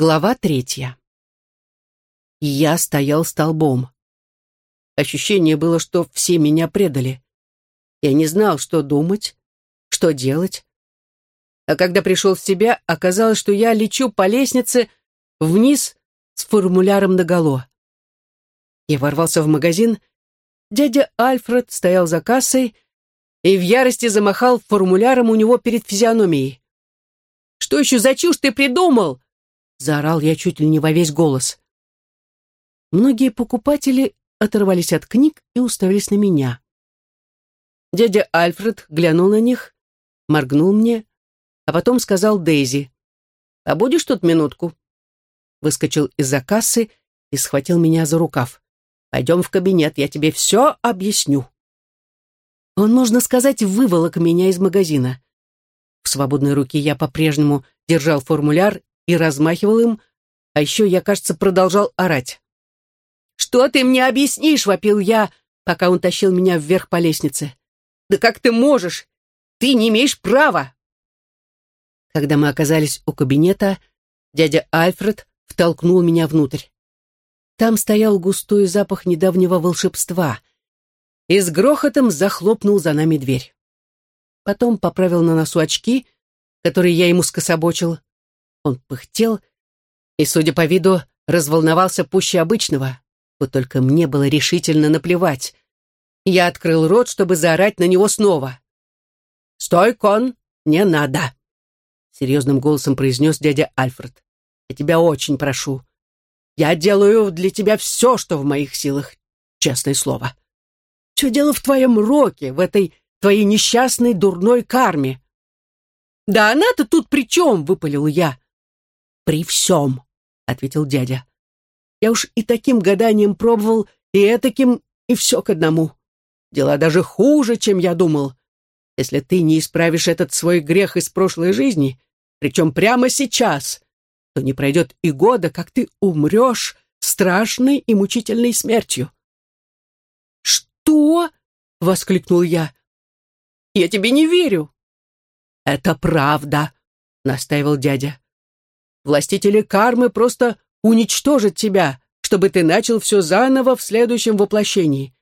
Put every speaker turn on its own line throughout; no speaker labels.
Глава третья. Я стоял столбом. Ощущение было, что все меня предали. Я не знал, что думать, что делать. А когда пришел в себя, оказалось, что я лечу по лестнице вниз с формуляром наголо. Я ворвался в магазин. Дядя Альфред стоял за кассой и в ярости замахал формуляром у него перед физиономией. «Что еще за чушь ты придумал?» Заорал я чуть ли не во весь голос. Многие покупатели оторвались от книг и уставились на меня. Дядя Альфред глянул на них, моргнул мне, а потом сказал Дейзи, «А будешь тут минутку?» Выскочил из-за кассы и схватил меня за рукав. «Пойдем в кабинет, я тебе все объясню». Он, можно сказать, выволок меня из магазина. В свободной руке я по-прежнему держал формуляр и размахивал им, а еще я, кажется, продолжал орать. «Что ты мне объяснишь?» — вопил я, пока он тащил меня вверх по лестнице. «Да как ты можешь? Ты не имеешь права!» Когда мы оказались у кабинета, дядя Альфред втолкнул меня внутрь. Там стоял густой запах недавнего волшебства и с грохотом захлопнул за нами дверь. Потом поправил на носу очки, которые я ему скособочил, он пыхтел и, судя по виду, разволновался пуще обычного. Вот только мне было решительно наплевать. Я открыл рот, чтобы заорать на него снова. «Стой, кон! Не надо!» Серьезным голосом произнес дядя Альфред. «Я тебя очень прошу. Я делаю для тебя все, что в моих силах. Честное слово. Все дело в твоем роке, в этой твоей несчастной дурной карме». «Да она-то тут при чем?» — выпалил я при всем», — ответил дядя. «Я уж и таким гаданием пробовал, и этаким, и все к одному. Дела даже хуже, чем я думал. Если ты не исправишь этот свой грех из прошлой жизни, причем прямо сейчас, то не пройдет и года, как ты умрешь страшной и мучительной смертью». «Что?» — воскликнул я. «Я тебе не верю». «Это правда», — настаивал дядя. Властители кармы просто уничтожат тебя, чтобы ты начал все заново в следующем воплощении.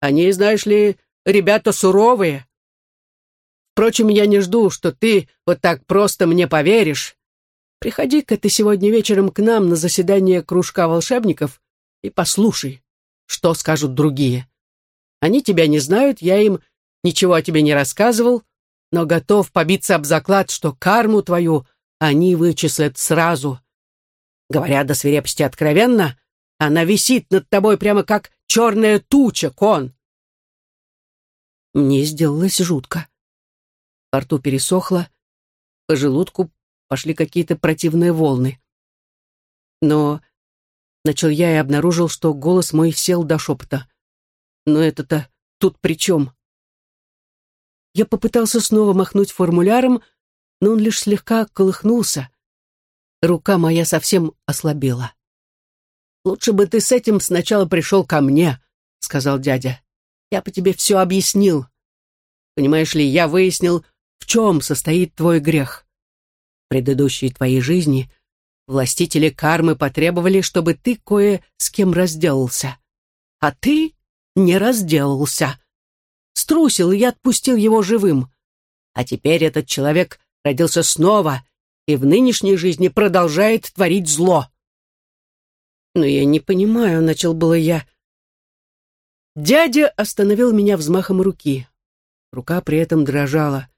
Они, знаешь ли, ребята суровые. Впрочем, я не жду, что ты вот так просто мне поверишь. Приходи-ка ты сегодня вечером к нам на заседание кружка волшебников и послушай, что скажут другие. Они тебя не знают, я им ничего о тебе не рассказывал, но готов побиться об заклад, что карму твою они вычислят сразу. Говоря до свирепости откровенно, она висит над тобой прямо как черная туча, кон. Мне сделалось жутко. Во рту пересохло, по желудку пошли какие-то противные волны. Но начал я и обнаружил, что голос мой сел до шепота. Но это-то тут при чем? Я попытался снова махнуть формуляром, но он лишь слегка колыхнулся. Рука моя совсем ослабела. «Лучше бы ты с этим сначала пришел ко мне», — сказал дядя. «Я по тебе все объяснил. Понимаешь ли, я выяснил, в чем состоит твой грех. В предыдущей твоей жизни властители кармы потребовали, чтобы ты кое с кем разделался. А ты не разделался. Струсил и отпустил его живым. А теперь этот человек родился снова и в нынешней жизни продолжает творить зло. Но я не понимаю, начал было я. Дядя остановил меня взмахом руки. Рука при этом дрожала.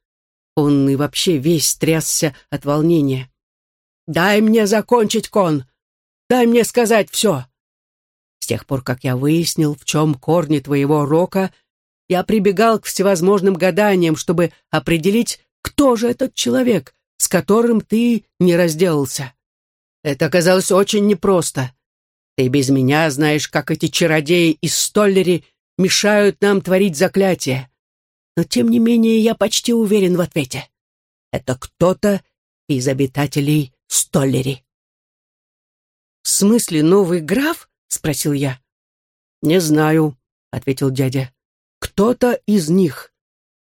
Он и вообще весь трясся от волнения. «Дай мне закончить, Кон! Дай мне сказать все!» С тех пор, как я выяснил, в чем корни твоего рока, я прибегал к всевозможным гаданиям, чтобы определить, кто же этот человек, с которым ты не разделался? Это оказалось очень непросто. Ты без меня знаешь, как эти чародеи из Столлери мешают нам творить заклятия. Но, тем не менее, я почти уверен в ответе. Это кто-то из обитателей Столлери. «В смысле новый граф?» — спросил я. «Не знаю», — ответил дядя. «Кто-то из них.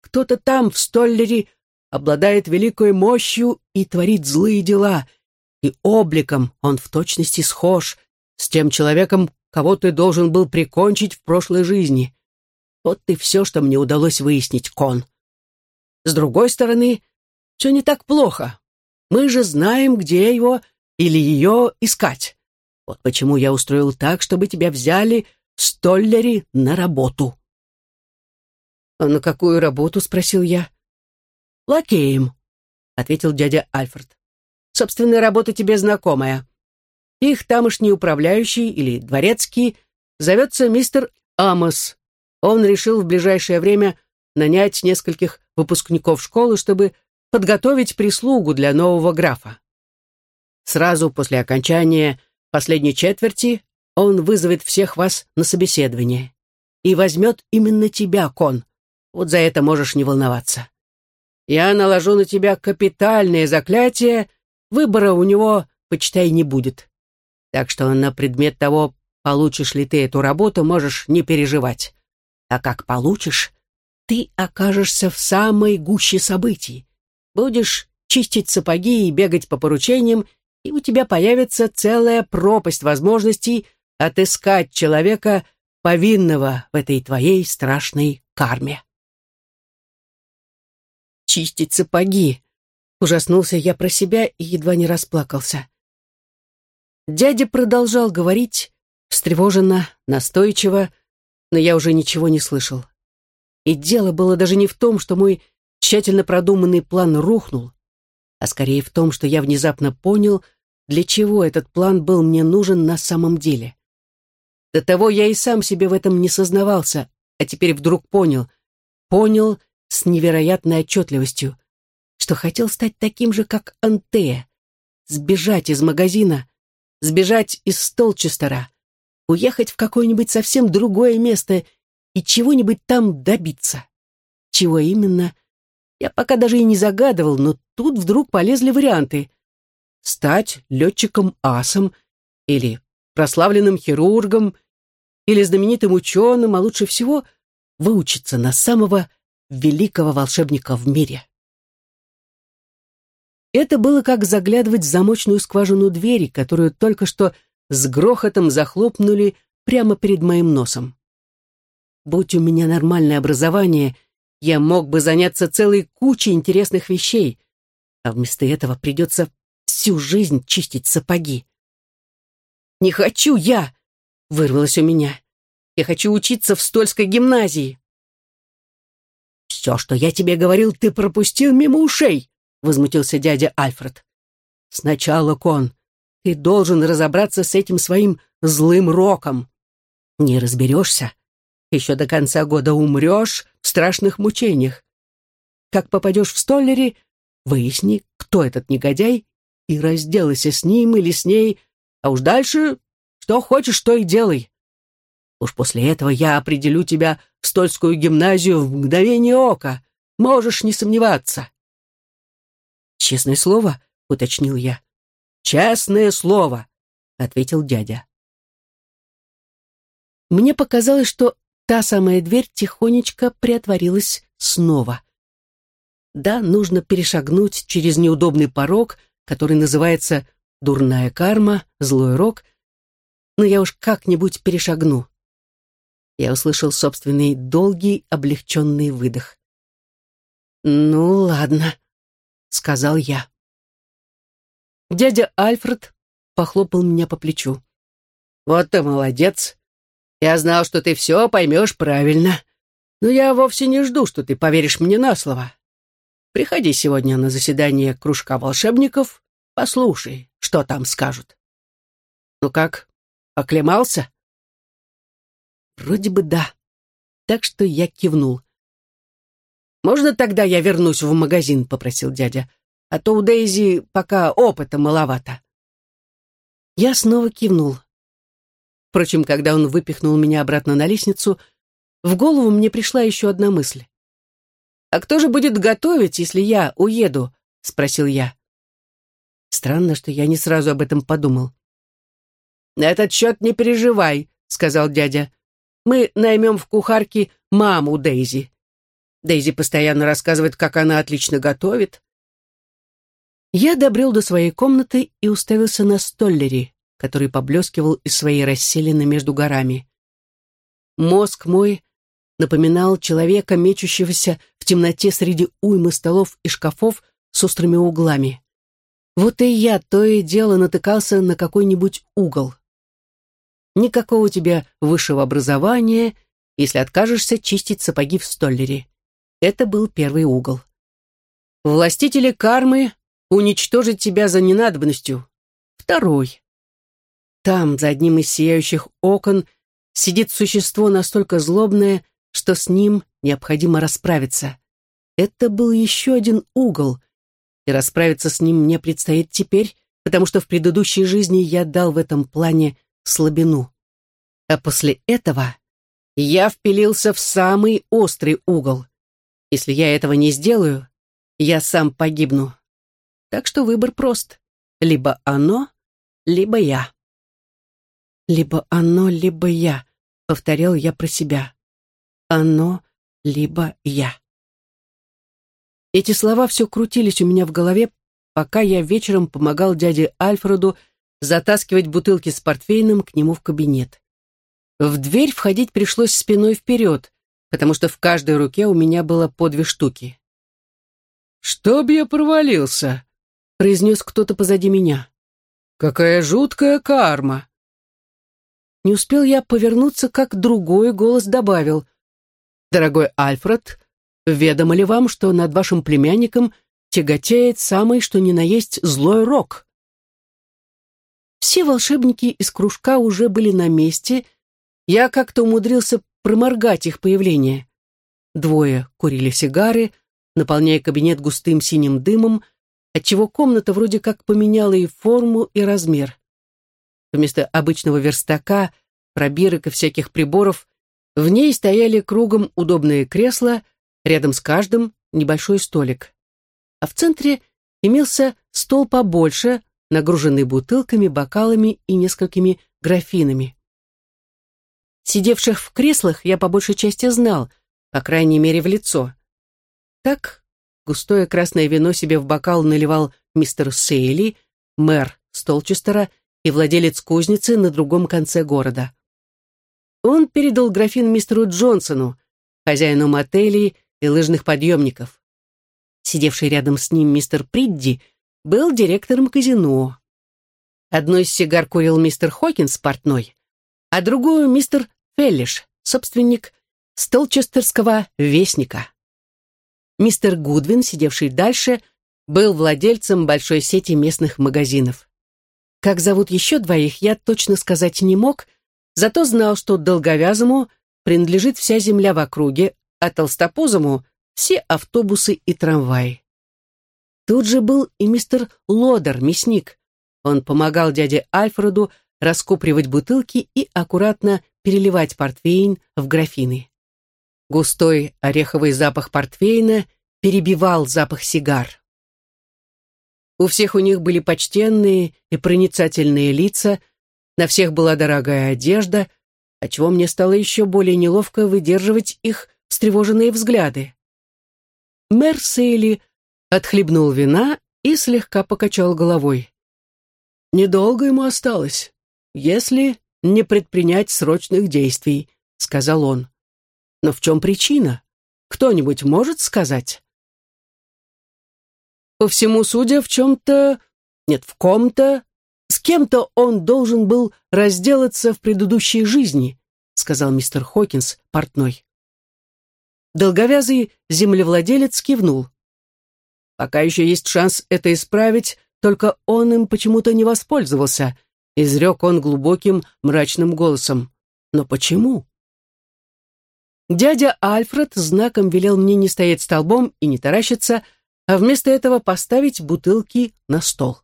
Кто-то там, в Столлере, обладает великой мощью и творит злые дела, и обликом он в точности схож с тем человеком, кого ты должен был прикончить в прошлой жизни. Вот и все, что мне удалось выяснить, Кон. С другой стороны, все не так плохо. Мы же знаем, где его или ее искать. Вот почему я устроил так, чтобы тебя взяли в Столлере на работу. «А на какую работу?» — спросил я. «Лакеем», — ответил дядя Альфред. «Собственная работа тебе знакомая. Их тамошний управляющий или дворецкий зовется мистер Амос. Он решил в ближайшее время нанять нескольких выпускников школы, чтобы подготовить прислугу для нового графа. Сразу после окончания последней четверти он вызовет всех вас на собеседование и возьмет именно тебя, Кон. Вот за это можешь не волноваться. Я наложу на тебя капитальное заклятие, выбора у него, почитай, не будет. Так что на предмет того, получишь ли ты эту работу, можешь не переживать. А как получишь, ты окажешься в самой гуще событий. Будешь чистить сапоги и бегать по поручениям, и у тебя появится целая пропасть возможностей отыскать человека, повинного в этой твоей страшной карме. Чистить сапоги. Ужаснулся я про себя и едва не расплакался. Дядя продолжал говорить, встревоженно, настойчиво, но я уже ничего не слышал. И дело было даже не в том, что мой тщательно продуманный план рухнул, а скорее в том, что я внезапно понял, для чего этот план был мне нужен на самом деле. До того я и сам себе в этом не сознавался, а теперь вдруг понял, понял с невероятной отчетливостью, что хотел стать таким же, как Антея, сбежать из магазина, сбежать из Столчестера, уехать в какое-нибудь совсем другое место и чего-нибудь там добиться. Чего именно, я пока даже и не загадывал, но тут вдруг полезли варианты. Стать летчиком-асом или прославленным хирургом или знаменитым ученым, а лучше всего выучиться на самого великого волшебника в мире. Это было как заглядывать в замочную скважину двери, которую только что с грохотом захлопнули прямо перед моим носом. Будь у меня нормальное образование, я мог бы заняться целой кучей интересных вещей, а вместо этого придется всю жизнь чистить сапоги. «Не хочу я!» — вырвалось у меня. «Я хочу учиться в Стольской гимназии!» «Все, что я тебе говорил, ты пропустил мимо ушей!» — возмутился дядя Альфред. «Сначала, Кон, ты должен разобраться с этим своим злым роком. Не разберешься, еще до конца года умрешь в страшных мучениях. Как попадешь в Столлери, выясни, кто этот негодяй, и разделайся с ним или с ней, а уж дальше что хочешь, то и делай. Уж после этого я определю тебя в Стольскую гимназию в мгновение ока. Можешь не сомневаться. «Честное слово?» — уточнил я. «Честное слово!» — ответил дядя. Мне показалось, что та самая дверь тихонечко приотворилась снова. Да, нужно перешагнуть через неудобный порог, который называется «дурная карма», «злой рок», но я уж как-нибудь перешагну. Я услышал собственный долгий облегченный выдох. «Ну, ладно», — сказал я. Дядя Альфред похлопал меня по плечу. «Вот ты молодец. Я знал, что ты все поймешь правильно. Но я вовсе не жду, что ты поверишь мне на слово. Приходи сегодня на заседание кружка волшебников, послушай, что там скажут. Ну как, оклемался?» Вроде бы да. Так что я кивнул. «Можно тогда я вернусь в магазин?» — попросил дядя. «А то у Дейзи пока опыта маловато». Я снова кивнул. Впрочем, когда он выпихнул меня обратно на лестницу, в голову мне пришла еще одна мысль. «А кто же будет готовить, если я уеду?» — спросил я. Странно, что я не сразу об этом подумал. «На этот счет не переживай», — сказал дядя. «Мы наймем в кухарке маму Дейзи. Дейзи постоянно рассказывает, как она отлично готовит. Я добрел до своей комнаты и уставился на столлери, который поблескивал из своей расселины между горами. Мозг мой напоминал человека, мечущегося в темноте среди уймы столов и шкафов с острыми углами. Вот и я то и дело натыкался на какой-нибудь угол. Никакого у тебя высшего образования, если откажешься чистить сапоги в столлере. Это был первый угол. Властители кармы уничтожить тебя за ненадобностью. Второй. Там, за одним из сияющих окон, сидит существо настолько злобное, что с ним необходимо расправиться. Это был еще один угол, и расправиться с ним мне предстоит теперь, потому что в предыдущей жизни я дал в этом плане слабину. А после этого я впилился в самый острый угол. Если я этого не сделаю, я сам погибну. Так что выбор прост. Либо оно, либо я. Либо оно, либо я, повторял я про себя. Оно, либо я. Эти слова все крутились у меня в голове, пока я вечером помогал дяде Альфреду затаскивать бутылки с портвейном к нему в кабинет. В дверь входить пришлось спиной вперед, потому что в каждой руке у меня было по две штуки. «Чтоб я провалился!» — произнес кто-то позади меня. «Какая жуткая карма!» Не успел я повернуться, как другой голос добавил. «Дорогой Альфред, ведомо ли вам, что над вашим племянником тяготеет самый что ни на есть злой рок?» Все волшебники из кружка уже были на месте, я как-то умудрился проморгать их появление. Двое курили сигары, наполняя кабинет густым синим дымом, отчего комната вроде как поменяла и форму, и размер. Вместо обычного верстака, пробирок и всяких приборов, в ней стояли кругом удобные кресла, рядом с каждым небольшой столик. А в центре имелся стол побольше, нагруженный бутылками, бокалами и несколькими графинами. Сидевших в креслах я по большей части знал, по крайней мере, в лицо. Так густое красное вино себе в бокал наливал мистер Сейли, мэр Столчестера и владелец кузницы на другом конце города. Он передал графин мистеру Джонсону, хозяину мотелей и лыжных подъемников. Сидевший рядом с ним мистер Придди был директором казино. Одну из сигар курил мистер Хокинс, портной, а другую мистер Феллиш, собственник Столчестерского вестника. Мистер Гудвин, сидевший дальше, был владельцем большой сети местных магазинов. Как зовут еще двоих, я точно сказать не мог, зато знал, что долговязому принадлежит вся земля в округе, а толстопузому — все автобусы и трамваи. Тут же был и мистер Лодер, мясник. Он помогал дяде Альфреду раскупривать бутылки и аккуратно переливать портвейн в графины. Густой ореховый запах портвейна перебивал запах сигар. У всех у них были почтенные и проницательные лица, на всех была дорогая одежда, отчего мне стало еще более неловко выдерживать их встревоженные взгляды. Мэр Сейли отхлебнул вина и слегка покачал головой. «Недолго ему осталось, если не предпринять срочных действий», — сказал он. «Но в чем причина? Кто-нибудь может сказать?» «По всему судя, в чем-то... Нет, в ком-то... С кем-то он должен был разделаться в предыдущей жизни», — сказал мистер Хокинс, портной. Долговязый землевладелец кивнул. «Пока еще есть шанс это исправить, только он им почему-то не воспользовался», изрек он глубоким мрачным голосом. «Но почему?» Дядя Альфред знаком велел мне не стоять столбом и не таращиться, а вместо этого поставить бутылки на стол.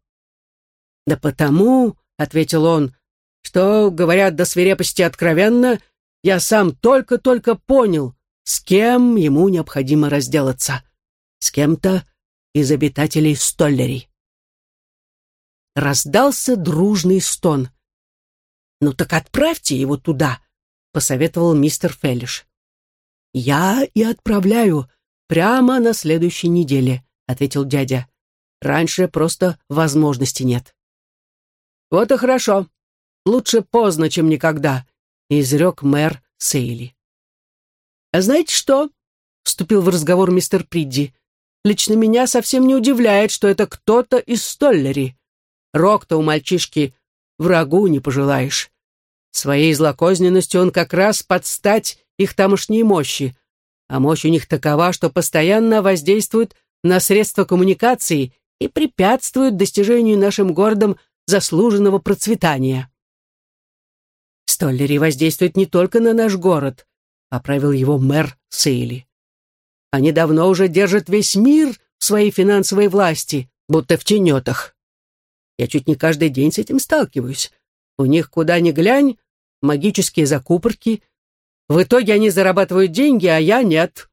«Да потому», — ответил он, — «что, говорят до свирепости откровенно, я сам только-только понял, с кем ему необходимо разделаться. С кем-то из обитателей Столлери». Раздался дружный стон. «Ну так отправьте его туда», — посоветовал мистер Феллиш. «Я и отправляю прямо на следующей неделе», — ответил дядя. Раньше просто возможности нет. Вот и хорошо. Лучше поздно, чем никогда, изрек мэр Сейли. А знаете что? Вступил в разговор мистер Придди. Лично меня совсем не удивляет, что это кто-то из Столлери. Рок-то у мальчишки врагу не пожелаешь. Своей злокозненностью он как раз подстать их тамошней мощи, а мощь у них такова, что постоянно воздействует на средства коммуникации и препятствует достижению нашим городам заслуженного процветания. Столлери воздействует не только на наш город, оправил его мэр Сейли. Они давно уже держат весь мир в своей финансовой власти, будто в тенетах. Я чуть не каждый день с этим сталкиваюсь. У них куда ни глянь, магические закупорки. В итоге они зарабатывают деньги, а я нет.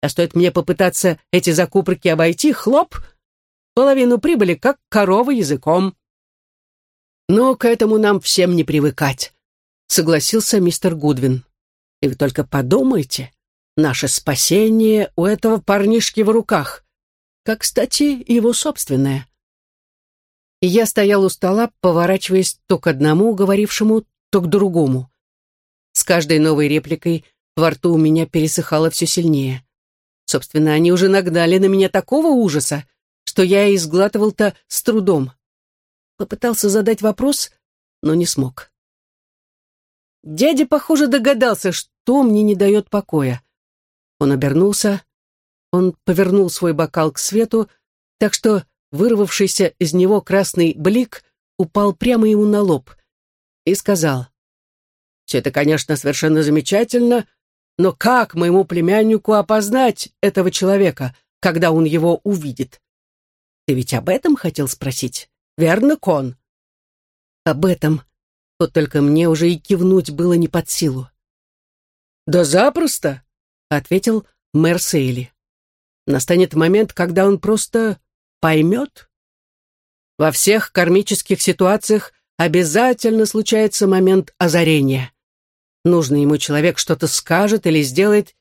А стоит мне попытаться эти закупорки обойти, хлоп, половину прибыли, как корова языком. Но к этому нам всем не привыкать, согласился мистер Гудвин. И вы только подумайте, наше спасение у этого парнишки в руках, как, кстати, его собственное. И я стоял у стола, поворачиваясь то к одному говорившему, то к другому. С каждой новой репликой во рту у меня пересыхало все сильнее. Собственно, они уже нагнали на меня такого ужаса, что я и изглатывал-то с трудом. Попытался задать вопрос, но не смог. Дядя, похоже, догадался, что мне не дает покоя. Он обернулся, он повернул свой бокал к свету, так что вырвавшийся из него красный блик упал прямо ему на лоб и сказал, «Все это, конечно, совершенно замечательно, но как моему племяннику опознать этого человека, когда он его увидит? Ты ведь об этом хотел спросить, верно, Кон?» «Об этом», вот только мне уже и кивнуть было не под силу. «Да запросто», — ответил мэр Сейли. «Настанет момент, когда он просто поймет. Во всех кармических ситуациях обязательно случается момент озарения. Нужный ему человек что-то скажет или сделает,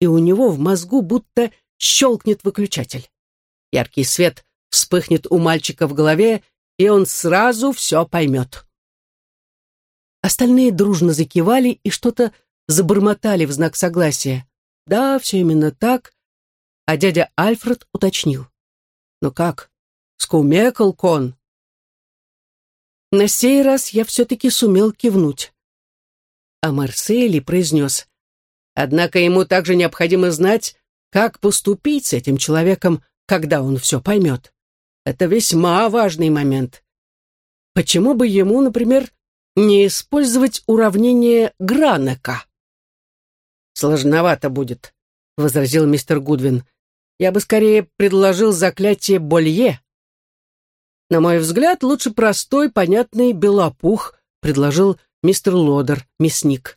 и у него в мозгу будто щелкнет выключатель. Яркий свет вспыхнет у мальчика в голове, и он сразу все поймет. Остальные дружно закивали и что-то забормотали в знак согласия. Да, все именно так. А дядя Альфред уточнил. Но как? Скумекал кон. На сей раз я все-таки сумел кивнуть. А Марсели произнес. Однако ему также необходимо знать, как поступить с этим человеком, когда он все поймет. Это весьма важный момент. Почему бы ему, например, не использовать уравнение Гранека. «Сложновато будет», — возразил мистер Гудвин. «Я бы скорее предложил заклятие Болье». «На мой взгляд, лучше простой, понятный белопух», — предложил мистер Лодер, мясник.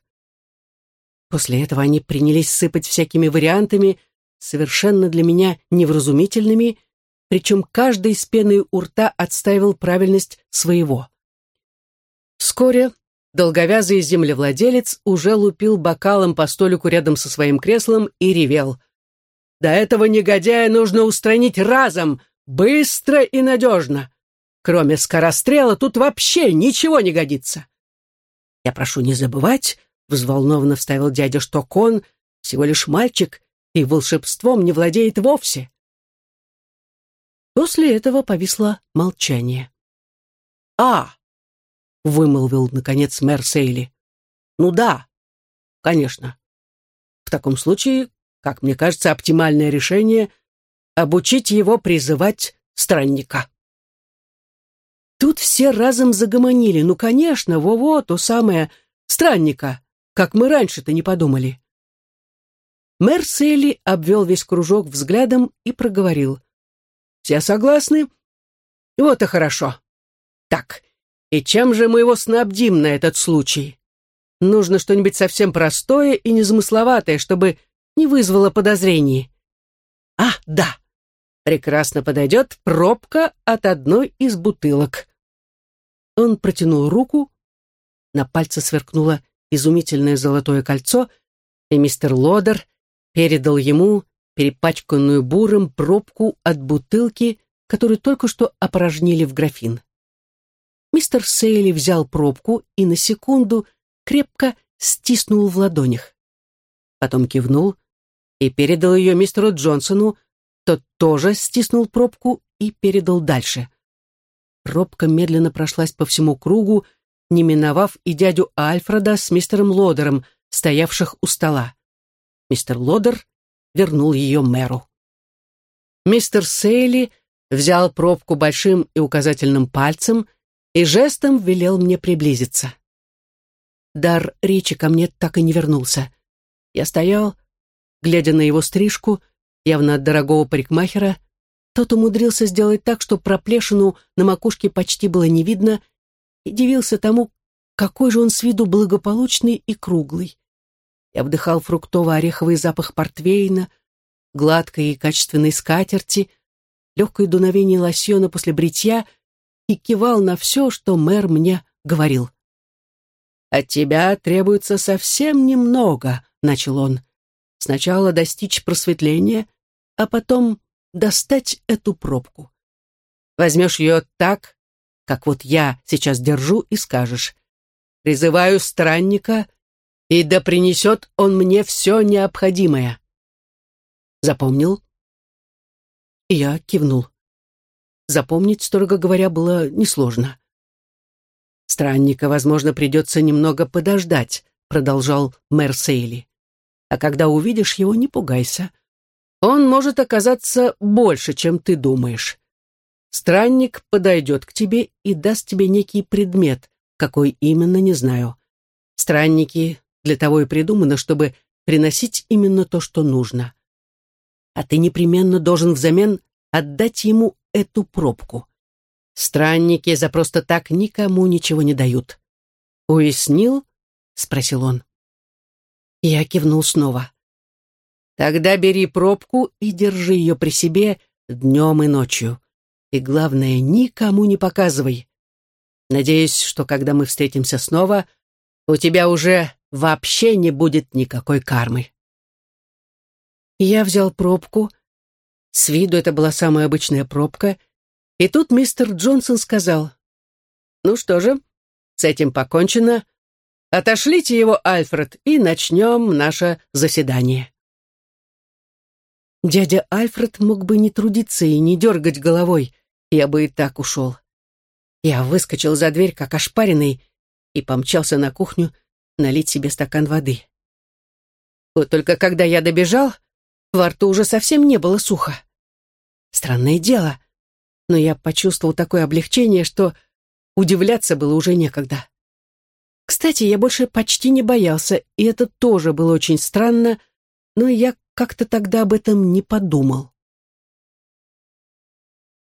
После этого они принялись сыпать всякими вариантами, совершенно для меня невразумительными, причем каждый с пеной у рта отстаивал правильность своего. Вскоре долговязый землевладелец уже лупил бокалом по столику рядом со своим креслом и ревел. «Да этого негодяя нужно устранить разом, быстро и надежно. Кроме скорострела тут вообще ничего не годится». «Я прошу не забывать», — взволнованно вставил дядя, что кон всего лишь мальчик и волшебством не владеет вовсе. После этого повисло молчание. «А!» — вымолвил, наконец, мэр Сейли. «Ну да, конечно. В таком случае, как мне кажется, оптимальное решение — обучить его призывать странника». Тут все разом загомонили. Ну, конечно, во-во, то самое, странника, как мы раньше-то не подумали. Мэр Сейли обвел весь кружок взглядом и проговорил. «Все согласны? Вот и хорошо. Так, и чем же мы его снабдим на этот случай? Нужно что-нибудь совсем простое и незамысловатое, чтобы не вызвало подозрений. А, да, прекрасно подойдет пробка от одной из бутылок. Он протянул руку, на пальце сверкнуло изумительное золотое кольцо, и мистер Лодер передал ему перепачканную буром пробку от бутылки, которую только что опорожнили в графин. Мистер Сейли взял пробку и на секунду крепко стиснул в ладонях. Потом кивнул и передал ее мистеру Джонсону, тот тоже стиснул пробку и передал дальше. Пробка медленно прошлась по всему кругу, не миновав и дядю Альфреда с мистером Лодером, стоявших у стола. Мистер Лодер вернул ее мэру. Мистер Сейли взял пробку большим и указательным пальцем и жестом велел мне приблизиться. Дар речи ко мне так и не вернулся. Я стоял, глядя на его стрижку, явно от дорогого парикмахера, тот умудрился сделать так, что проплешину на макушке почти было не видно, и дивился тому, какой же он с виду благополучный и круглый. Я вдыхал фруктово-ореховый запах портвейна, гладкой и качественной скатерти, легкое дуновение лосьона после бритья и кивал на все, что мэр мне говорил. «От тебя требуется совсем немного», — начал он. «Сначала достичь просветления, а потом достать эту пробку. Возьмешь ее так, как вот я сейчас держу, и скажешь, «Призываю странника, и да принесет он мне все необходимое». Запомнил? я кивнул. Запомнить, строго говоря, было несложно. «Странника, возможно, придется немного подождать», — продолжал мэр Сейли. «А когда увидишь его, не пугайся. Он может оказаться больше, чем ты думаешь. Странник подойдет к тебе и даст тебе некий предмет, какой именно, не знаю. Странники для того и придуманы, чтобы приносить именно то, что нужно. А ты непременно должен взамен отдать ему эту пробку. Странники за просто так никому ничего не дают. «Уяснил?» — спросил он. Я кивнул снова. Тогда бери пробку и держи ее при себе днем и ночью. И главное, никому не показывай. Надеюсь, что когда мы встретимся снова, у тебя уже вообще не будет никакой кармы. Я взял пробку. С виду это была самая обычная пробка. И тут мистер Джонсон сказал, «Ну что же, с этим покончено. Отошлите его, Альфред, и начнем наше заседание». Дядя Альфред мог бы не трудиться и не дергать головой, я бы и так ушел. Я выскочил за дверь, как ошпаренный, и помчался на кухню налить себе стакан воды. Вот только когда я добежал, во рту уже совсем не было сухо. Странное дело, но я почувствовал такое облегчение, что удивляться было уже некогда. Кстати, я больше почти не боялся, и это тоже было очень странно, но я как-то тогда об этом не подумал.